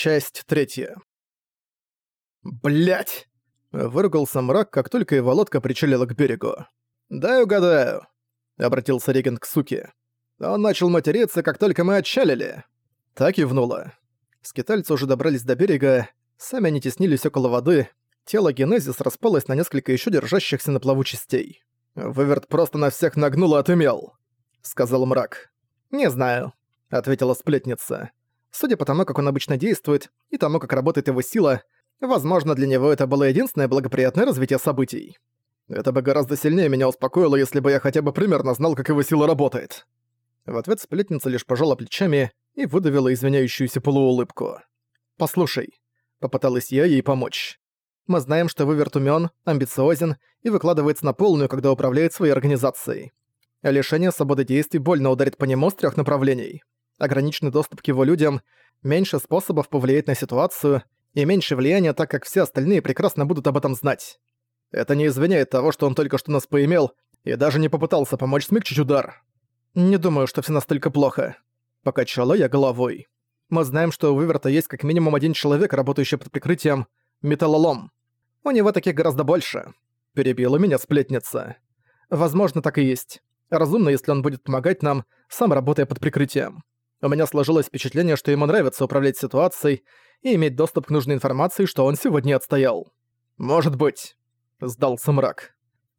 Часть третья. Блять! Выругался мрак, как только его лодка причалила к берегу. «Дай угадаю», — обратился регент к суке. «Он начал материться, как только мы отчалили». Так и внула. Скитальцы уже добрались до берега, сами они теснились около воды, тело Генезис распалось на несколько еще держащихся на плаву частей. «Выверт просто на всех нагнул и отымел», — сказал мрак. «Не знаю», — ответила сплетница. Судя по тому, как он обычно действует, и тому, как работает его сила, возможно, для него это было единственное благоприятное развитие событий. Это бы гораздо сильнее меня успокоило, если бы я хотя бы примерно знал, как его сила работает. В ответ сплетница лишь пожала плечами и выдавила извиняющуюся полуулыбку. «Послушай», — попыталась я ей помочь. «Мы знаем, что Выверт умён, амбициозен и выкладывается на полную, когда управляет своей организацией. Лишение свободы действий больно ударит по нему с трёх направлений ограниченный доступ к его людям, меньше способов повлиять на ситуацию и меньше влияния, так как все остальные прекрасно будут об этом знать. Это не извиняет того, что он только что нас поимел и даже не попытался помочь смягчить удар. Не думаю, что все настолько плохо. Покачала я головой. Мы знаем, что у Виверта есть как минимум один человек, работающий под прикрытием металлолом. У него таких гораздо больше. Перебила меня сплетница. Возможно, так и есть. Разумно, если он будет помогать нам, сам работая под прикрытием. У меня сложилось впечатление, что ему нравится управлять ситуацией и иметь доступ к нужной информации, что он сегодня отстоял. «Может быть», — сдался мрак.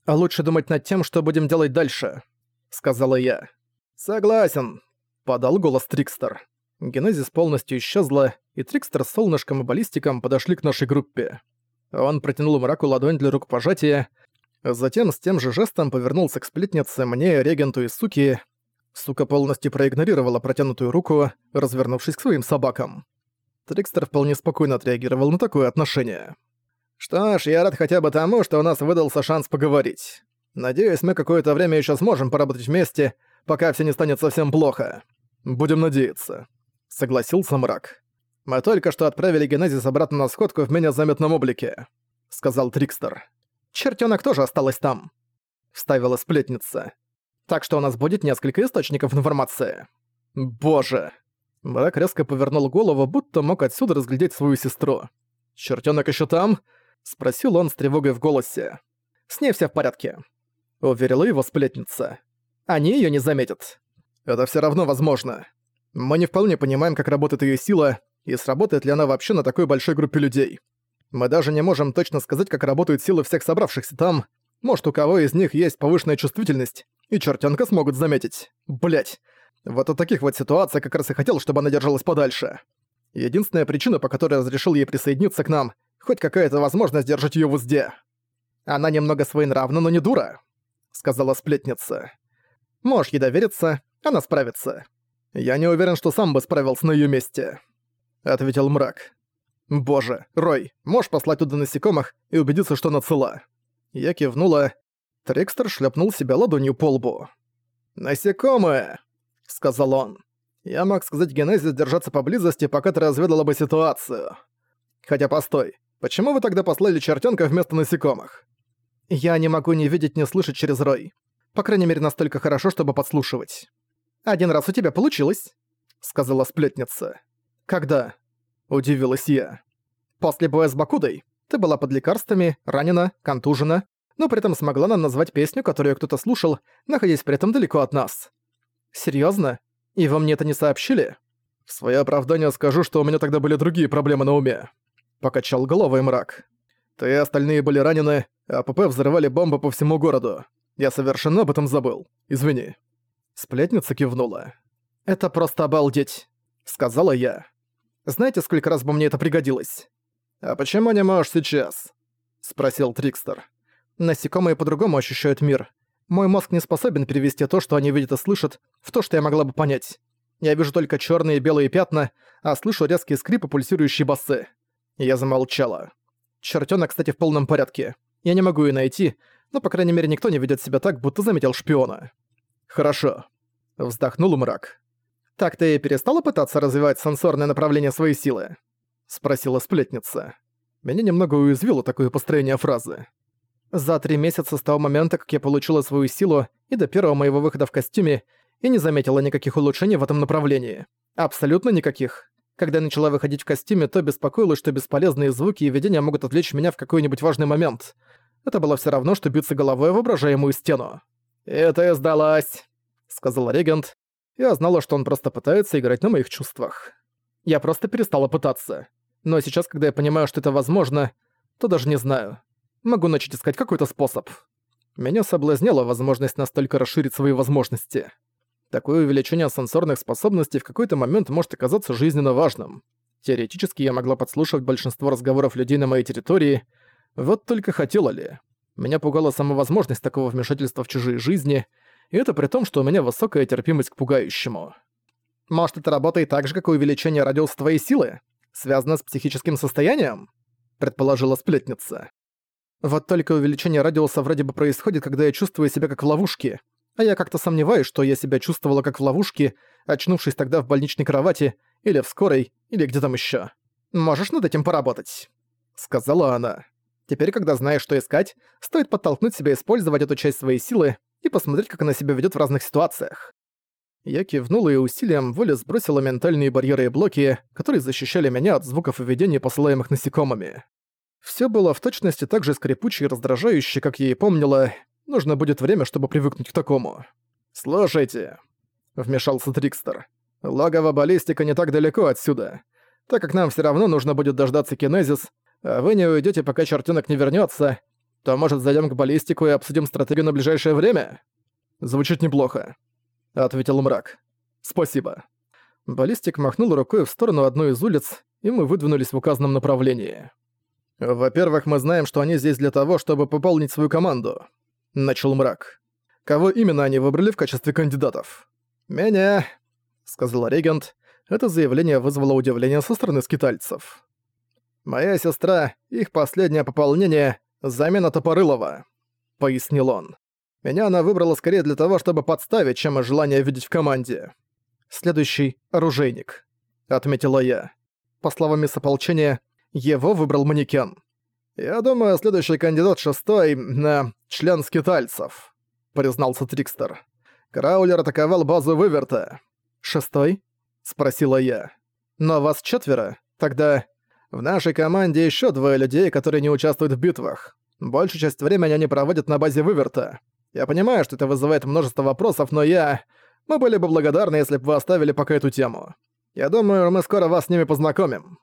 «А лучше думать над тем, что будем делать дальше», — сказала я. «Согласен», — подал голос Трикстер. Генезис полностью исчезла, и Трикстер с солнышком и баллистиком подошли к нашей группе. Он протянул мраку ладонь для рукопожатия, затем с тем же жестом повернулся к сплетнице, мне, регенту и суки, Сука полностью проигнорировала протянутую руку, развернувшись к своим собакам. Трикстер вполне спокойно отреагировал на такое отношение. «Что ж, я рад хотя бы тому, что у нас выдался шанс поговорить. Надеюсь, мы какое-то время еще сможем поработать вместе, пока все не станет совсем плохо. Будем надеяться», — согласился мрак. «Мы только что отправили Генезис обратно на сходку в менее заметном облике», — сказал Трикстер. «Чертёнок тоже осталась там», — вставила сплетница. Так что у нас будет несколько источников информации. Боже. Мрак резко повернул голову, будто мог отсюда разглядеть свою сестру. «Чертёнок ещё там?» — спросил он с тревогой в голосе. «С ней всё в порядке», — уверила его сплетница. «Они её не заметят». «Это всё равно возможно. Мы не вполне понимаем, как работает её сила, и сработает ли она вообще на такой большой группе людей. Мы даже не можем точно сказать, как работают силы всех собравшихся там. Может, у кого из них есть повышенная чувствительность, и чертенка смогут заметить. Блять. Вот от таких вот ситуаций как раз и хотел, чтобы она держалась подальше. Единственная причина, по которой разрешил ей присоединиться к нам, хоть какая-то возможность держать её в узде. Она немного своенравна, но не дура, сказала сплетница. Можешь ей довериться, она справится. Я не уверен, что сам бы справился на её месте, ответил мрак. Боже, Рой, можешь послать туда насекомых и убедиться, что она цела. Я кивнула, Трикстер шлепнул себя ладонью по лбу. «Насекомые!» — сказал он. «Я мог сказать Генезис держаться поблизости, пока ты разведала бы ситуацию. Хотя постой, почему вы тогда послали чертенка вместо насекомых?» «Я не могу ни видеть, ни слышать через рой. По крайней мере, настолько хорошо, чтобы подслушивать. Один раз у тебя получилось», — сказала сплетница. «Когда?» — удивилась я. «После боя с Бакудой. Ты была под лекарствами, ранена, контужена, но при этом смогла нам назвать песню, которую кто-то слушал, находясь при этом далеко от нас. Серьезно? И вам мне это не сообщили? В свое оправдание скажу, что у меня тогда были другие проблемы на уме. Покачал головой мрак. Ты и остальные были ранены, а ПП взрывали бомбы по всему городу. Я совершенно об этом забыл. Извини. Сплетница кивнула. «Это просто обалдеть», — сказала я. «Знаете, сколько раз бы мне это пригодилось?» «А почему не можешь сейчас?» — спросил Трикстер. Насекомые по-другому ощущают мир. Мой мозг не способен перевести то, что они видят и слышат, в то, что я могла бы понять. Я вижу только черные и белые пятна, а слышу резкие скрипы пульсирующие басы. Я замолчала. Чертёнок, кстати, в полном порядке. Я не могу ее найти, но, по крайней мере, никто не ведет себя так, будто заметил шпиона. Хорошо. Вздохнул мрак. «Так ты перестала пытаться развивать сенсорное направление своей силы?» Спросила сплетница. Меня немного уязвило такое построение фразы. За три месяца с того момента, как я получила свою силу, и до первого моего выхода в костюме, я не заметила никаких улучшений в этом направлении. Абсолютно никаких. Когда я начала выходить в костюме, то беспокоилась, что бесполезные звуки и видения могут отвлечь меня в какой-нибудь важный момент. Это было все равно, что биться головой в воображаемую стену. «Это я сдалась», — сказал регент. Я знала, что он просто пытается играть на моих чувствах. Я просто перестала пытаться. Но сейчас, когда я понимаю, что это возможно, то даже не знаю. Могу начать искать какой-то способ. Меня соблазняла возможность настолько расширить свои возможности. Такое увеличение сенсорных способностей в какой-то момент может оказаться жизненно важным. Теоретически я могла подслушивать большинство разговоров людей на моей территории, вот только хотела ли. Меня пугала сама возможность такого вмешательства в чужие жизни, и это при том, что у меня высокая терпимость к пугающему. Может, это работает так же, как и увеличение радиуса твоей силы? Связано с психическим состоянием? Предположила сплетница. Вот только увеличение радиуса вроде бы происходит, когда я чувствую себя как в ловушке. А я как-то сомневаюсь, что я себя чувствовала как в ловушке, очнувшись тогда в больничной кровати, или в скорой, или где там еще. Можешь над этим поработать?» Сказала она. Теперь, когда знаешь, что искать, стоит подтолкнуть себя использовать эту часть своей силы и посмотреть, как она себя ведет в разных ситуациях. Я кивнула и усилием воли сбросила ментальные барьеры и блоки, которые защищали меня от звуков и видений, посылаемых насекомыми. Все было в точности так же скрипуче и раздражающе, как я и помнила. Нужно будет время, чтобы привыкнуть к такому. «Слушайте», — вмешался Трикстер. «Логово баллистика не так далеко отсюда. Так как нам все равно нужно будет дождаться кинезис, а вы не уйдете, пока чертенок не вернется, то, может, зайдем к баллистику и обсудим стратегию на ближайшее время?» «Звучит неплохо», — ответил мрак. «Спасибо». Баллистик махнул рукой в сторону одной из улиц, и мы выдвинулись в указанном направлении. «Во-первых, мы знаем, что они здесь для того, чтобы пополнить свою команду», — начал мрак. «Кого именно они выбрали в качестве кандидатов?» «Меня», — сказал регент. Это заявление вызвало удивление со стороны скитальцев. «Моя сестра, их последнее пополнение — замена Топорылова», — пояснил он. «Меня она выбрала скорее для того, чтобы подставить, чем из желания видеть в команде». «Следующий — оружейник», — отметила я. По словам ополчения, его выбрал манекен. «Я думаю, следующий кандидат шестой на член скитальцев», — признался Трикстер. «Краулер атаковал базу Выверта». «Шестой?» — спросила я. «Но вас четверо? Тогда...» «В нашей команде еще двое людей, которые не участвуют в битвах. Большую часть времени они проводят на базе Выверта. Я понимаю, что это вызывает множество вопросов, но я... Мы были бы благодарны, если бы вы оставили пока эту тему. Я думаю, мы скоро вас с ними познакомим».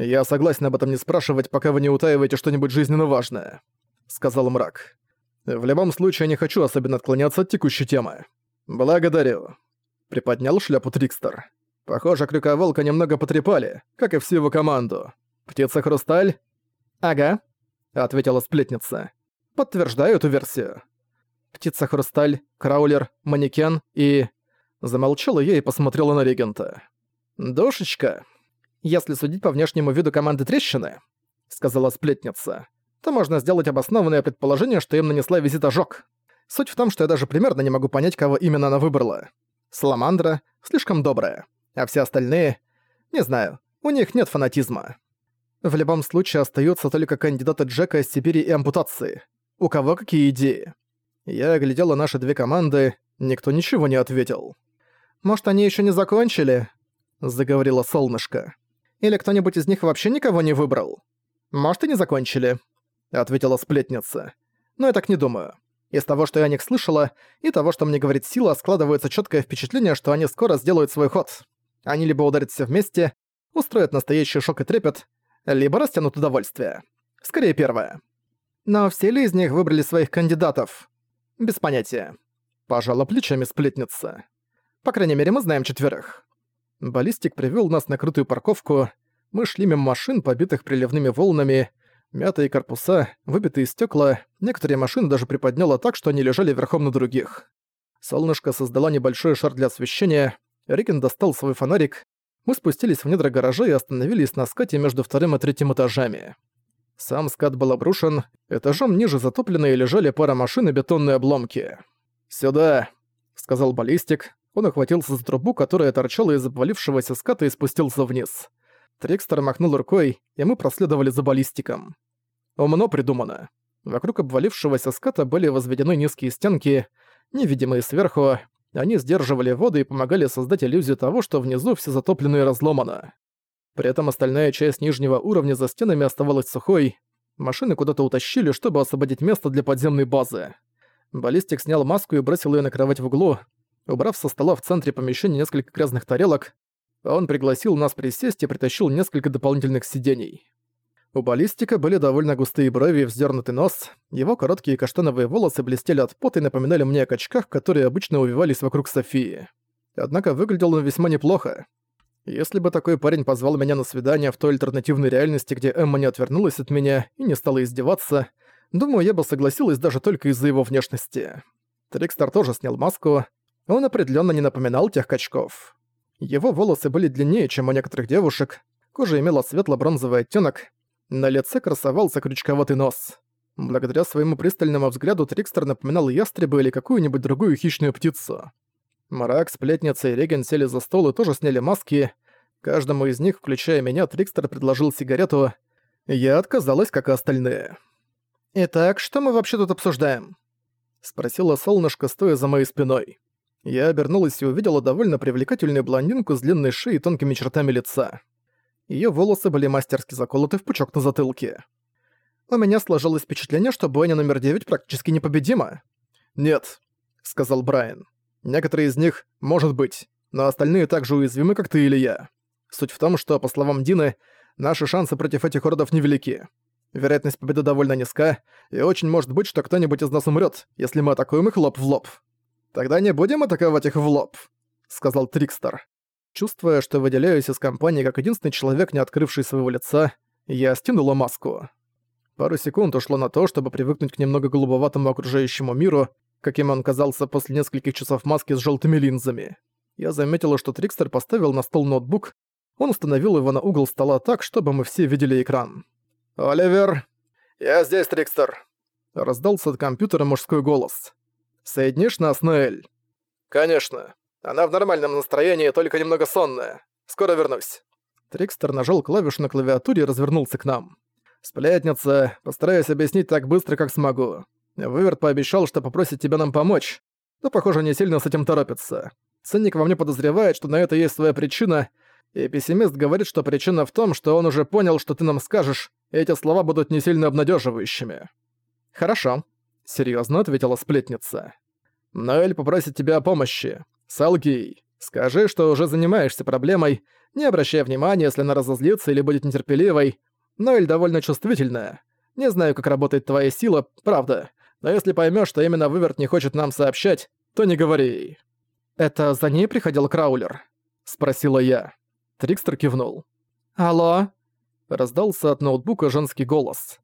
«Я согласен об этом не спрашивать, пока вы не утаиваете что-нибудь жизненно важное», — сказал мрак. «В любом случае, не хочу особенно отклоняться от текущей темы». «Благодарю», — приподнял шляпу Трикстер. «Похоже, Крюковолка немного потрепали, как и всю его команду. Птица-хрусталь?» «Ага», — ответила сплетница. «Подтверждаю эту версию». Птица-хрусталь, краулер, манекен и... Замолчала я и посмотрела на регента. «Душечка», если судить по внешнему виду команды трещины, сказала сплетница, то можно сделать обоснованное предположение, что им нанесла визит ожог. Суть в том, что я даже примерно не могу понять, кого именно она выбрала. Саламандра слишком добрая, а все остальные... Не знаю, у них нет фанатизма. В любом случае остаются только кандидаты Джека из Сибири и ампутации. У кого какие идеи? Я оглядела наши две команды, никто ничего не ответил. «Может, они еще не закончили?» — заговорила солнышко. Или кто-нибудь из них вообще никого не выбрал? Может, и не закончили», — ответила сплетница. «Но я так не думаю. Из того, что я о них слышала, и того, что мне говорит Сила, складывается четкое впечатление, что они скоро сделают свой ход. Они либо ударят все вместе, устроят настоящий шок и трепет, либо растянут удовольствие. Скорее первое. Но все ли из них выбрали своих кандидатов? Без понятия. Пожала плечами сплетница. По крайней мере, мы знаем четверых. Баллистик привёл нас на крытую парковку. Мы шли мимо машин, побитых приливными волнами, мятые корпуса, выбитые стекла. Некоторые машины даже приподняло так, что они лежали верхом на других. Солнышко создала небольшой шар для освещения. Рикен достал свой фонарик. Мы спустились в недра гаража и остановились на скате между вторым и третьим этажами. Сам скат был обрушен, этажом ниже затопленные лежали пара машин и бетонные обломки. «Сюда», — сказал баллистик, он охватился за трубу, которая торчала из обвалившегося ската и спустился вниз. Трикстер махнул рукой, и мы проследовали за баллистиком. Умно придумано. Вокруг обвалившегося ската были возведены низкие стенки, невидимые сверху, они сдерживали воду и помогали создать иллюзию того, что внизу все затоплено и разломано. При этом остальная часть нижнего уровня за стенами оставалась сухой. Машины куда-то утащили, чтобы освободить место для подземной базы. Баллистик снял маску и бросил ее на кровать в углу. Убрав со стола в центре помещения несколько грязных тарелок, он пригласил нас присесть и притащил несколько дополнительных сидений. У баллистика были довольно густые брови и вздернутый нос, его короткие каштановые волосы блестели от пота и напоминали мне о качках, которые обычно увивались вокруг Софии. Однако выглядел он весьма неплохо. Если бы такой парень позвал меня на свидание в той альтернативной реальности, где Эмма не отвернулась от меня и не стала издеваться, думаю, я бы согласилась даже только из-за его внешности. Трикстер тоже снял маску, он определенно не напоминал тех качков. Его волосы были длиннее, чем у некоторых девушек, кожа имела светло-бронзовый оттенок, на лице красовался крючковатый нос. Благодаря своему пристальному взгляду Трикстер напоминал ястреба или какую-нибудь другую хищную птицу. Марак, Сплетница и Реген сели за стол и тоже сняли маски. Каждому из них, включая меня, Трикстер предложил сигарету. Я отказалась, как и остальные. «Итак, что мы вообще тут обсуждаем?» Спросила солнышко, стоя за моей спиной. Я обернулась и увидела довольно привлекательную блондинку с длинной шеей и тонкими чертами лица. Её волосы были мастерски заколоты в пучок на затылке. У меня сложилось впечатление, что бойня номер 9 практически непобедима. «Нет», — сказал Брайан. «Некоторые из них, может быть, но остальные так же уязвимы, как ты или я. Суть в том, что, по словам Дины, наши шансы против этих уродов невелики. Вероятность победы довольно низка, и очень может быть, что кто-нибудь из нас умрет, если мы атакуем их лоб в лоб. Тогда не будем атаковать их в лоб», — сказал Трикстер. Чувствуя, что выделяюсь из компании как единственный человек, не открывший своего лица, я стянула маску. Пару секунд ушло на то, чтобы привыкнуть к немного голубоватому окружающему миру, каким он казался после нескольких часов маски с желтыми линзами. Я заметила, что Трикстер поставил на стол ноутбук, он установил его на угол стола так, чтобы мы все видели экран. «Оливер!» «Я здесь, Трикстер!» Раздался от компьютера мужской голос. «Соединишь нас, Ноэль?» «Конечно!» Она в нормальном настроении, только немного сонная. Скоро вернусь». Трикстер нажал клавишу на клавиатуре и развернулся к нам. «Сплетница, постараюсь объяснить так быстро, как смогу. Выверт пообещал, что попросит тебя нам помочь, но, похоже, не сильно с этим торопится. Ценник во мне подозревает, что на это есть своя причина, и пессимист говорит, что причина в том, что он уже понял, что ты нам скажешь, и эти слова будут не сильно обнадеживающими. «Хорошо», — серьезно ответила сплетница. «Ноэль попросит тебя о помощи. Солги. Скажи, что уже занимаешься проблемой, не обращая внимания, если она разозлится или будет нетерпеливой. Ноэль довольно чувствительная. Не знаю, как работает твоя сила, правда. Но если поймешь, что именно Выверт не хочет нам сообщать, то не говори ей». «Это за ней приходил Краулер?» — спросила я. Трикстер кивнул. «Алло?» Раздался от ноутбука женский голос.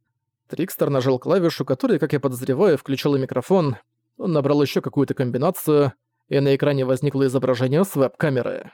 Трикстер нажал клавишу, которая, как я подозреваю, включила микрофон. Он набрал еще какую-то комбинацию — и на экране возникло изображение с веб-камеры.